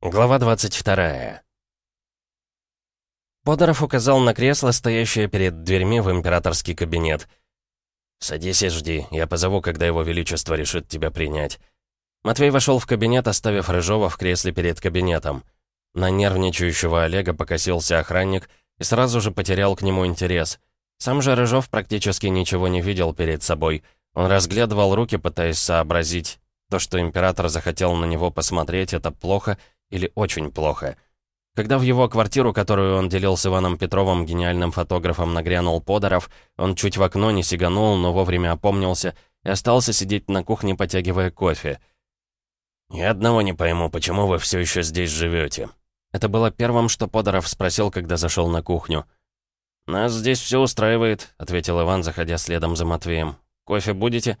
Глава 22. Подоров указал на кресло, стоящее перед дверьми в императорский кабинет. «Садись и жди, я позову, когда его величество решит тебя принять». Матвей вошел в кабинет, оставив Рыжова в кресле перед кабинетом. На нервничающего Олега покосился охранник и сразу же потерял к нему интерес. Сам же Рыжов практически ничего не видел перед собой. Он разглядывал руки, пытаясь сообразить. То, что император захотел на него посмотреть, это плохо — или очень плохо. Когда в его квартиру, которую он делил с Иваном Петровым, гениальным фотографом, нагрянул Подоров, он чуть в окно не сиганул, но вовремя опомнился и остался сидеть на кухне, потягивая кофе. «Ни одного не пойму, почему вы все еще здесь живете?» Это было первым, что Подоров спросил, когда зашел на кухню. «Нас здесь все устраивает», — ответил Иван, заходя следом за Матвеем. «Кофе будете?»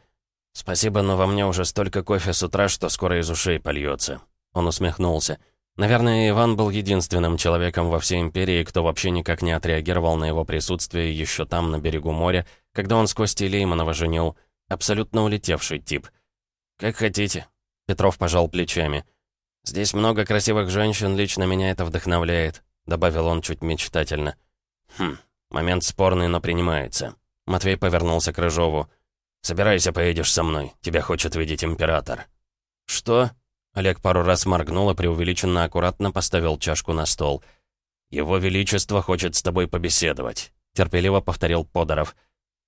«Спасибо, но во мне уже столько кофе с утра, что скоро из ушей польется. Он усмехнулся. Наверное, Иван был единственным человеком во всей империи, кто вообще никак не отреагировал на его присутствие еще там, на берегу моря, когда он с Костей Лейманова женил. Абсолютно улетевший тип. «Как хотите». Петров пожал плечами. «Здесь много красивых женщин, лично меня это вдохновляет», добавил он чуть мечтательно. «Хм, момент спорный, но принимается». Матвей повернулся к Рыжову. «Собирайся, поедешь со мной. Тебя хочет видеть император». «Что?» Олег пару раз моргнул и преувеличенно аккуратно поставил чашку на стол. «Его Величество хочет с тобой побеседовать», — терпеливо повторил Подоров.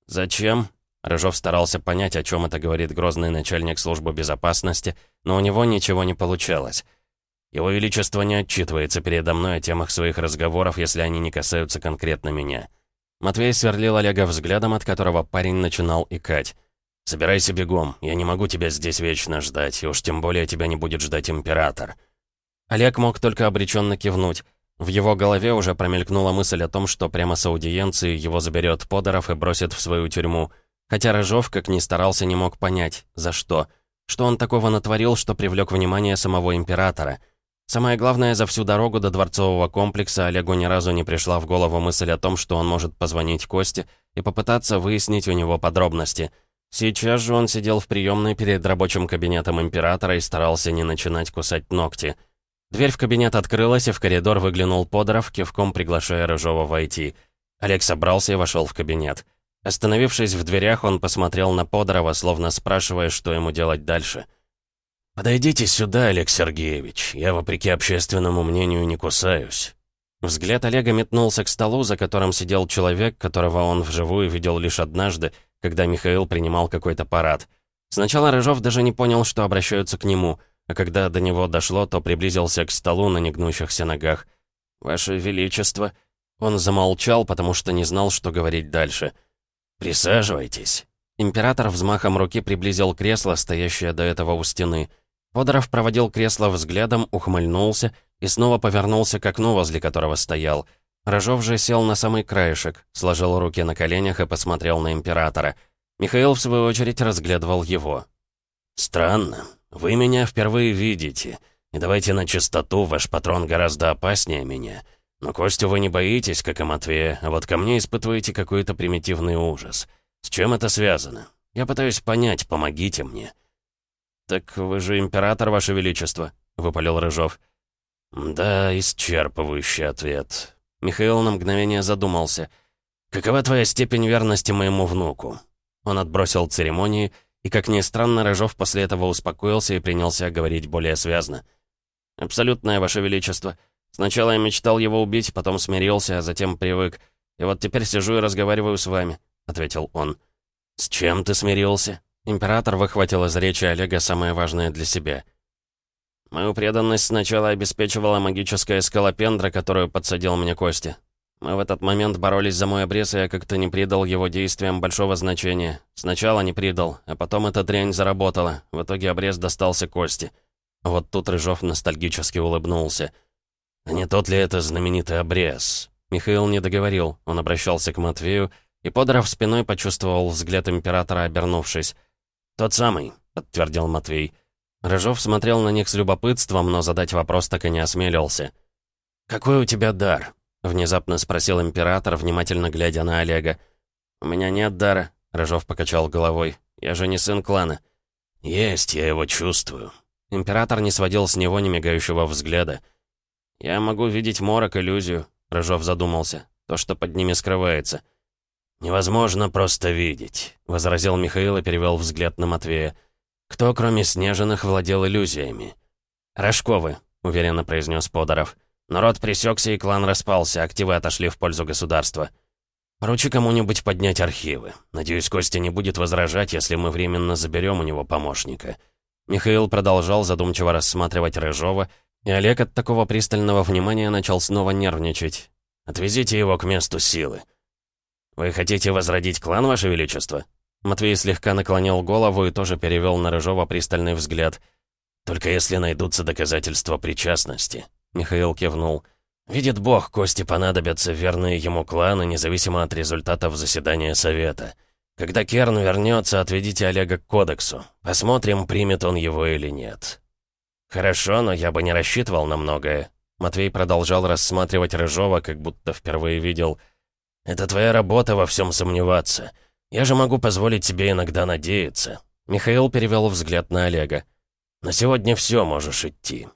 «Зачем?» Рыжов старался понять, о чем это говорит грозный начальник службы безопасности, но у него ничего не получалось. «Его Величество не отчитывается передо мной о темах своих разговоров, если они не касаются конкретно меня». Матвей сверлил Олега взглядом, от которого парень начинал икать. «Собирайся бегом, я не могу тебя здесь вечно ждать, и уж тем более тебя не будет ждать император». Олег мог только обреченно кивнуть. В его голове уже промелькнула мысль о том, что прямо с аудиенции его заберет Подоров и бросит в свою тюрьму. Хотя Рыжов, как ни старался, не мог понять, за что. Что он такого натворил, что привлек внимание самого императора. Самое главное, за всю дорогу до дворцового комплекса Олегу ни разу не пришла в голову мысль о том, что он может позвонить Косте и попытаться выяснить у него подробности — Сейчас же он сидел в приемной перед рабочим кабинетом императора и старался не начинать кусать ногти. Дверь в кабинет открылась, и в коридор выглянул Подоров, кивком приглашая Рыжова войти. Олег собрался и вошел в кабинет. Остановившись в дверях, он посмотрел на Подорова, словно спрашивая, что ему делать дальше. «Подойдите сюда, Олег Сергеевич. Я, вопреки общественному мнению, не кусаюсь». Взгляд Олега метнулся к столу, за которым сидел человек, которого он вживую видел лишь однажды, когда Михаил принимал какой-то парад. Сначала Рыжов даже не понял, что обращаются к нему, а когда до него дошло, то приблизился к столу на негнущихся ногах. «Ваше Величество!» Он замолчал, потому что не знал, что говорить дальше. «Присаживайтесь». Император взмахом руки приблизил кресло, стоящее до этого у стены. Подоров проводил кресло взглядом, ухмыльнулся и снова повернулся к окну, возле которого стоял — Рожов же сел на самый краешек, сложил руки на коленях и посмотрел на императора. Михаил, в свою очередь, разглядывал его. «Странно. Вы меня впервые видите. И давайте на чистоту, ваш патрон гораздо опаснее меня. Но Костю вы не боитесь, как и Матвея, а вот ко мне испытываете какой-то примитивный ужас. С чем это связано? Я пытаюсь понять, помогите мне». «Так вы же император, ваше величество», — выпалил Рыжов. «Да, исчерпывающий ответ. Михаил на мгновение задумался. «Какова твоя степень верности моему внуку?» Он отбросил церемонии, и, как ни странно, Рожов после этого успокоился и принялся говорить более связно. «Абсолютное, Ваше Величество. Сначала я мечтал его убить, потом смирился, а затем привык. И вот теперь сижу и разговариваю с вами», — ответил он. «С чем ты смирился?» Император выхватил из речи Олега самое важное для себя — Мою преданность сначала обеспечивала магическая скалопендра, которую подсадил мне Костя. Мы в этот момент боролись за мой обрез, и я как-то не придал его действиям большого значения. Сначала не придал, а потом эта дрянь заработала. В итоге обрез достался Косте. Вот тут Рыжов ностальгически улыбнулся. «А не тот ли это знаменитый обрез?» Михаил не договорил, он обращался к Матвею, и, подрав спиной, почувствовал взгляд императора, обернувшись. «Тот самый», — подтвердил Матвей. Рыжов смотрел на них с любопытством, но задать вопрос так и не осмелился. «Какой у тебя дар?» — внезапно спросил император, внимательно глядя на Олега. «У меня нет дара», — Рыжов покачал головой. «Я же не сын клана». «Есть, я его чувствую». Император не сводил с него немигающего взгляда. «Я могу видеть морок, иллюзию», — Рыжов задумался. «То, что под ними скрывается». «Невозможно просто видеть», — возразил Михаил и перевел взгляд на Матвея. «Кто, кроме Снежиных, владел иллюзиями?» «Рожковы», — уверенно произнес Подоров. «Народ пресекся, и клан распался, активы отошли в пользу государства». «Поручи кому-нибудь поднять архивы. Надеюсь, Костя не будет возражать, если мы временно заберем у него помощника». Михаил продолжал задумчиво рассматривать Рыжова, и Олег от такого пристального внимания начал снова нервничать. «Отвезите его к месту силы». «Вы хотите возродить клан, Ваше Величество?» Матвей слегка наклонил голову и тоже перевел на Рыжова пристальный взгляд. «Только если найдутся доказательства причастности», — Михаил кивнул. «Видит Бог, кости понадобятся верные ему кланы, независимо от результатов заседания Совета. Когда Керн вернется, отведите Олега к Кодексу. Посмотрим, примет он его или нет». «Хорошо, но я бы не рассчитывал на многое». Матвей продолжал рассматривать Рыжова, как будто впервые видел — это твоя работа во всем сомневаться. Я же могу позволить себе иногда надеяться». Михаил перевел взгляд на Олега. «На сегодня все можешь идти».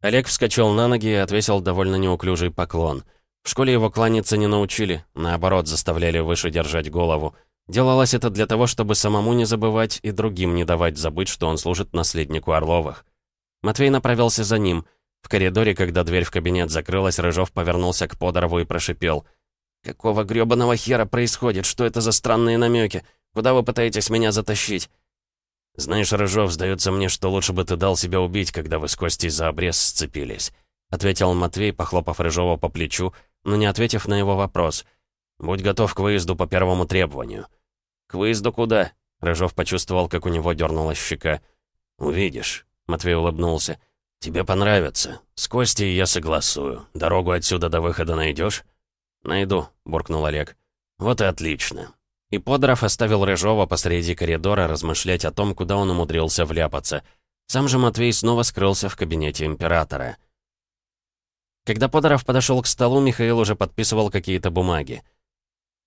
Олег вскочил на ноги и отвесил довольно неуклюжий поклон. В школе его кланяться не научили, наоборот, заставляли выше держать голову. Делалось это для того, чтобы самому не забывать и другим не давать забыть, что он служит наследнику Орловых. Матвей направился за ним. В коридоре, когда дверь в кабинет закрылась, Рыжов повернулся к Подорову и прошипел — «Какого грёбаного хера происходит? Что это за странные намеки? Куда вы пытаетесь меня затащить?» «Знаешь, Рыжов, сдается мне, что лучше бы ты дал себя убить, когда вы с Костей за обрез сцепились», — ответил Матвей, похлопав Рыжова по плечу, но не ответив на его вопрос. «Будь готов к выезду по первому требованию». «К выезду куда?» — Рыжов почувствовал, как у него дернулась щека. «Увидишь», — Матвей улыбнулся. «Тебе понравится. С Костей я согласую. Дорогу отсюда до выхода найдешь? «Найду», — буркнул Олег. «Вот и отлично». И Подоров оставил Рыжова посреди коридора размышлять о том, куда он умудрился вляпаться. Сам же Матвей снова скрылся в кабинете императора. Когда Подоров подошел к столу, Михаил уже подписывал какие-то бумаги.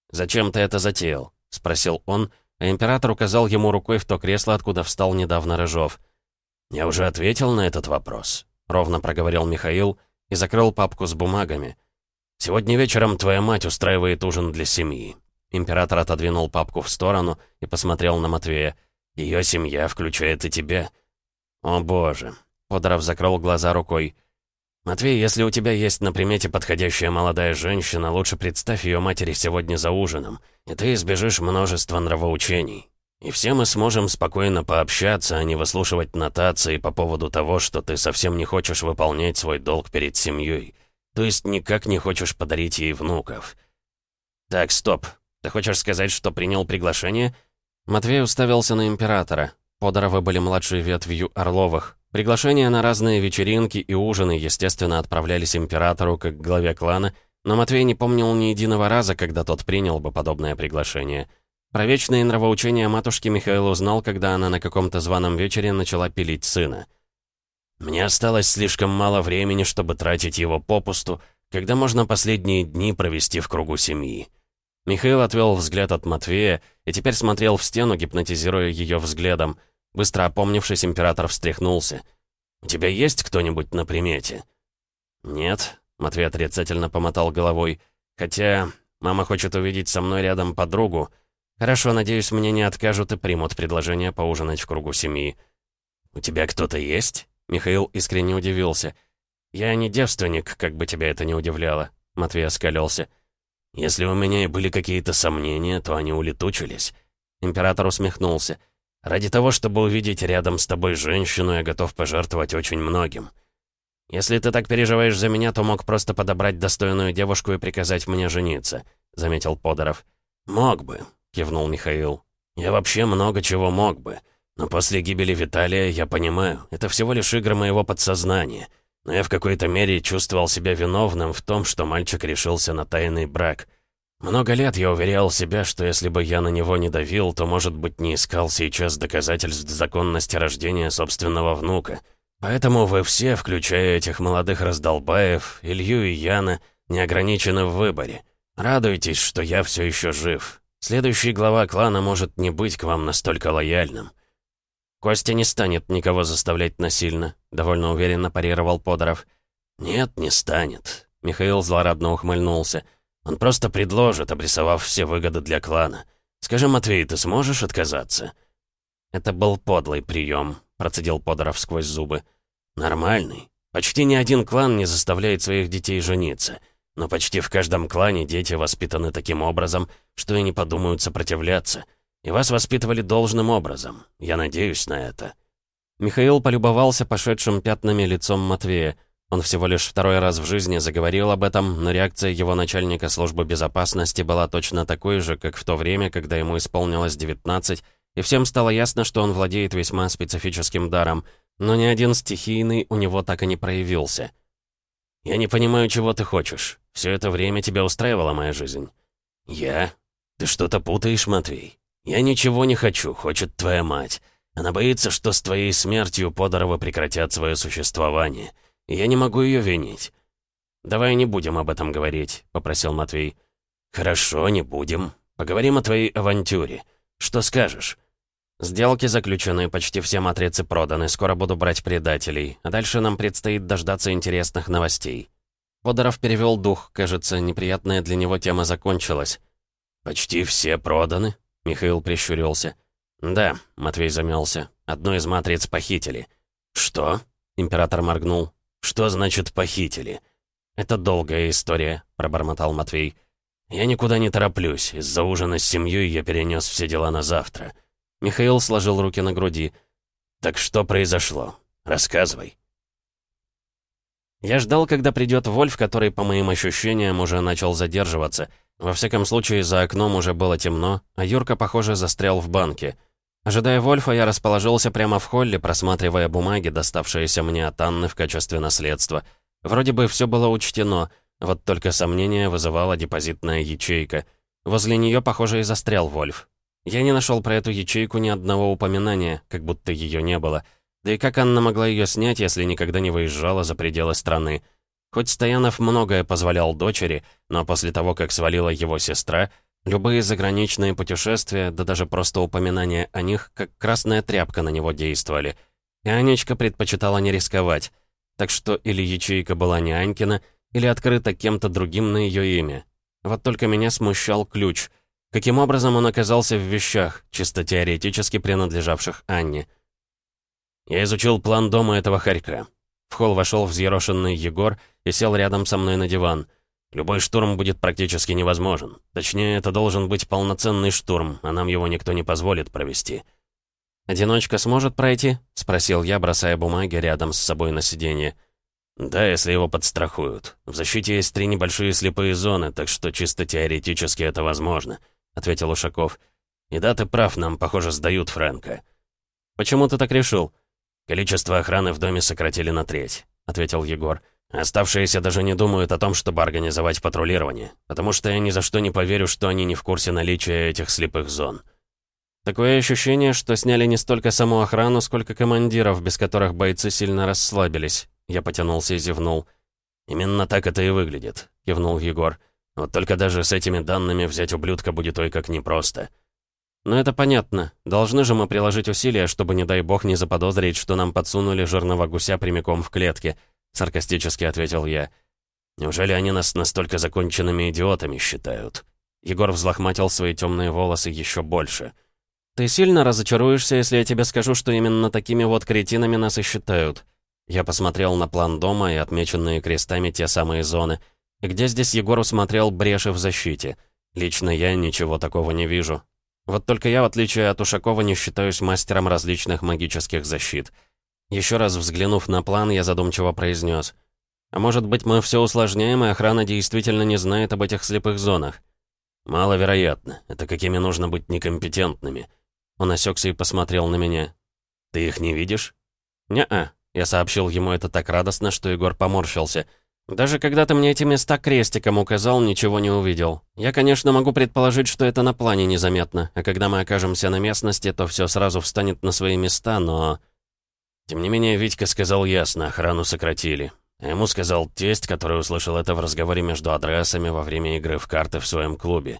«Зачем ты это затеял?» — спросил он, а император указал ему рукой в то кресло, откуда встал недавно Рыжов. «Я уже ответил на этот вопрос», — ровно проговорил Михаил и закрыл папку с бумагами — «Сегодня вечером твоя мать устраивает ужин для семьи». Император отодвинул папку в сторону и посмотрел на Матвея. «Ее семья включает и тебя». «О боже». Подоров закрыл глаза рукой. «Матвей, если у тебя есть на примете подходящая молодая женщина, лучше представь ее матери сегодня за ужином, и ты избежишь множества нравоучений. И все мы сможем спокойно пообщаться, а не выслушивать нотации по поводу того, что ты совсем не хочешь выполнять свой долг перед семьей. То есть никак не хочешь подарить ей внуков. Так, стоп. Ты хочешь сказать, что принял приглашение? Матвей уставился на императора. Подоровы были младшей ветвью Орловых. Приглашения на разные вечеринки и ужины, естественно, отправлялись императору как главе клана, но Матвей не помнил ни единого раза, когда тот принял бы подобное приглашение. Про вечные нравоучения матушки Михаил узнал, когда она на каком-то званом вечере начала пилить сына. Мне осталось слишком мало времени, чтобы тратить его попусту, когда можно последние дни провести в кругу семьи. Михаил отвел взгляд от Матвея и теперь смотрел в стену, гипнотизируя ее взглядом. Быстро опомнившись, император встряхнулся. «У тебя есть кто-нибудь на примете?» «Нет», — Матвей отрицательно помотал головой. «Хотя мама хочет увидеть со мной рядом подругу. Хорошо, надеюсь, мне не откажут и примут предложение поужинать в кругу семьи». «У тебя кто-то есть?» Михаил искренне удивился. «Я не девственник, как бы тебя это не удивляло», — Матвей оскалился. «Если у меня и были какие-то сомнения, то они улетучились». Император усмехнулся. «Ради того, чтобы увидеть рядом с тобой женщину, я готов пожертвовать очень многим. Если ты так переживаешь за меня, то мог просто подобрать достойную девушку и приказать мне жениться», — заметил Подоров. «Мог бы», — кивнул Михаил. «Я вообще много чего мог бы. Но после гибели Виталия я понимаю, это всего лишь игры моего подсознания. Но я в какой-то мере чувствовал себя виновным в том, что мальчик решился на тайный брак. Много лет я уверял себя, что если бы я на него не давил, то, может быть, не искал сейчас доказательств законности рождения собственного внука. Поэтому вы все, включая этих молодых раздолбаев, Илью и Яна, не ограничены в выборе. Радуйтесь, что я все еще жив. Следующий глава клана может не быть к вам настолько лояльным. «Костя не станет никого заставлять насильно», — довольно уверенно парировал Подоров. «Нет, не станет», — Михаил злорадно ухмыльнулся. «Он просто предложит, обрисовав все выгоды для клана. Скажи, Матвей, ты сможешь отказаться?» «Это был подлый прием», — процедил Подоров сквозь зубы. «Нормальный. Почти ни один клан не заставляет своих детей жениться. Но почти в каждом клане дети воспитаны таким образом, что и не подумают сопротивляться. И вас воспитывали должным образом. Я надеюсь на это». Михаил полюбовался пошедшим пятнами лицом Матвея. Он всего лишь второй раз в жизни заговорил об этом, но реакция его начальника службы безопасности была точно такой же, как в то время, когда ему исполнилось 19, и всем стало ясно, что он владеет весьма специфическим даром, но ни один стихийный у него так и не проявился. «Я не понимаю, чего ты хочешь. Все это время тебя устраивала моя жизнь». «Я? Ты что-то путаешь, Матвей? Я ничего не хочу, хочет твоя мать. Она боится, что с твоей смертью Подоровы прекратят свое существование. И я не могу ее винить». «Давай не будем об этом говорить», — попросил Матвей. «Хорошо, не будем. Поговорим о твоей авантюре. Что скажешь?» «Сделки заключены, почти все матрицы проданы, скоро буду брать предателей, а дальше нам предстоит дождаться интересных новостей». Подоров перевел дух, кажется, неприятная для него тема закончилась. «Почти все проданы?» — Михаил прищурился. «Да», — Матвей замялся, — «одну из матриц похитили». «Что?» — император моргнул. «Что значит похитили?» «Это долгая история», — пробормотал Матвей. «Я никуда не тороплюсь. Из-за ужина с семьей я перенес все дела на завтра». Михаил сложил руки на груди. «Так что произошло? Рассказывай». Я ждал, когда придет Вольф, который, по моим ощущениям, уже начал задерживаться. Во всяком случае, за окном уже было темно, а Юрка, похоже, застрял в банке. Ожидая Вольфа, я расположился прямо в холле, просматривая бумаги, доставшиеся мне от Анны в качестве наследства. Вроде бы все было учтено, вот только сомнение вызывала депозитная ячейка. Возле нее, похоже, и застрял Вольф. Я не нашел про эту ячейку ни одного упоминания, как будто ее не было. Да и как Анна могла ее снять, если никогда не выезжала за пределы страны? Хоть Стоянов многое позволял дочери, но после того, как свалила его сестра, любые заграничные путешествия, да даже просто упоминания о них, как красная тряпка на него действовали. И Анечка предпочитала не рисковать. Так что или ячейка была не Анькина, или открыта кем-то другим на ее имя. Вот только меня смущал ключ — Каким образом он оказался в вещах, чисто теоретически принадлежавших Анне? Я изучил план дома этого хорька. В холл вошел взъерошенный Егор и сел рядом со мной на диван. Любой штурм будет практически невозможен. Точнее, это должен быть полноценный штурм, а нам его никто не позволит провести. «Одиночка сможет пройти?» — спросил я, бросая бумаги рядом с собой на сиденье. «Да, если его подстрахуют. В защите есть три небольшие слепые зоны, так что чисто теоретически это возможно. — ответил Ушаков. «И да, ты прав, нам, похоже, сдают Фрэнка». «Почему ты так решил?» «Количество охраны в доме сократили на треть», — ответил Егор. «Оставшиеся даже не думают о том, чтобы организовать патрулирование, потому что я ни за что не поверю, что они не в курсе наличия этих слепых зон». Такое ощущение, что сняли не столько саму охрану, сколько командиров, без которых бойцы сильно расслабились. Я потянулся и зевнул. «Именно так это и выглядит», — кивнул Егор. Вот только даже с этими данными взять ублюдка будет ой как непросто. Но это понятно. Должны же мы приложить усилия, чтобы, не дай бог, не заподозрить, что нам подсунули жирного гуся прямиком в клетке, саркастически ответил я. Неужели они нас настолько законченными идиотами считают? Егор взлохматил свои темные волосы еще больше. «Ты сильно разочаруешься, если я тебе скажу, что именно такими вот кретинами нас и считают?» Я посмотрел на план дома и отмеченные крестами те самые зоны — где здесь Егор усмотрел бреши в защите? Лично я ничего такого не вижу. Вот только я, в отличие от Ушакова, не считаюсь мастером различных магических защит. Еще раз взглянув на план, я задумчиво произнес. А может быть, мы все усложняем, и охрана действительно не знает об этих слепых зонах? Маловероятно. Это какими нужно быть некомпетентными. Он осекся и посмотрел на меня. Ты их не видишь? Не-а. Я сообщил ему это так радостно, что Егор поморщился — даже когда ты мне эти места крестиком указал, ничего не увидел. Я, конечно, могу предположить, что это на плане незаметно, а когда мы окажемся на местности, то все сразу встанет на свои места, но... Тем не менее, Витька сказал ясно, охрану сократили. А ему сказал тесть, который услышал это в разговоре между адресами во время игры в карты в своем клубе.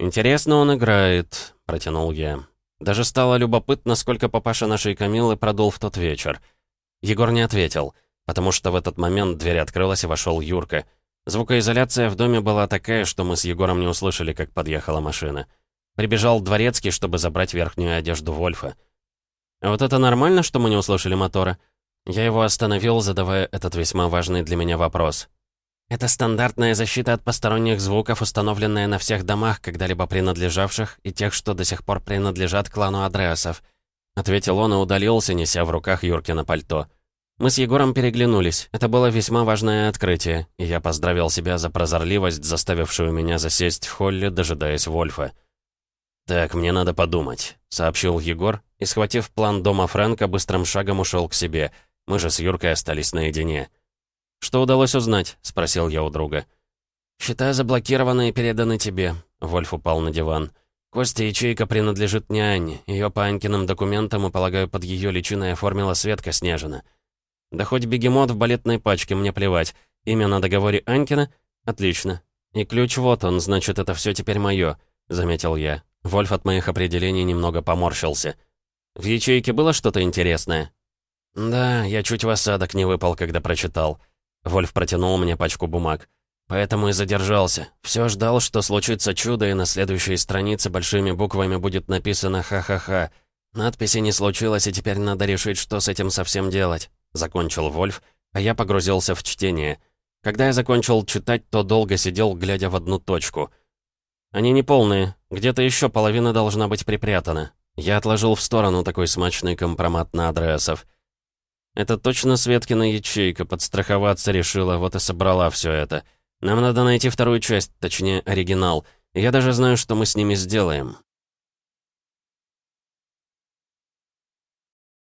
«Интересно он играет», — протянул я. Даже стало любопытно, сколько папаша нашей Камилы продул в тот вечер. Егор не ответил, потому что в этот момент дверь открылась и вошел Юрка. Звукоизоляция в доме была такая, что мы с Егором не услышали, как подъехала машина. Прибежал дворецкий, чтобы забрать верхнюю одежду Вольфа. Вот это нормально, что мы не услышали мотора? Я его остановил, задавая этот весьма важный для меня вопрос. Это стандартная защита от посторонних звуков, установленная на всех домах, когда-либо принадлежавших, и тех, что до сих пор принадлежат клану Адреасов. Ответил он и удалился, неся в руках Юркина пальто. Мы с Егором переглянулись. Это было весьма важное открытие, и я поздравил себя за прозорливость, заставившую меня засесть в холле, дожидаясь Вольфа. «Так, мне надо подумать», — сообщил Егор, и, схватив план дома Фрэнка, быстрым шагом ушел к себе. Мы же с Юркой остались наедине. «Что удалось узнать?» — спросил я у друга. «Счета заблокированы и переданы тебе», — Вольф упал на диван. «Костя ячейка принадлежит не Анне. Ее по Анькиным документам и, полагаю, под ее личиной оформила Светка Снежина». «Да хоть бегемот в балетной пачке, мне плевать. Имя на договоре Анькина? Отлично. И ключ вот он, значит, это все теперь мое», — заметил я. Вольф от моих определений немного поморщился. «В ячейке было что-то интересное?» «Да, я чуть в осадок не выпал, когда прочитал». Вольф протянул мне пачку бумаг. Поэтому и задержался. Все ждал, что случится чудо, и на следующей странице большими буквами будет написано «Ха-ха-ха». Надписи не случилось, и теперь надо решить, что с этим совсем делать. Закончил Вольф, а я погрузился в чтение. Когда я закончил читать, то долго сидел, глядя в одну точку. Они не полные, где-то еще половина должна быть припрятана. Я отложил в сторону такой смачный компромат на адресов. Это точно Светкина ячейка, подстраховаться решила, вот и собрала все это. Нам надо найти вторую часть, точнее, оригинал. Я даже знаю, что мы с ними сделаем.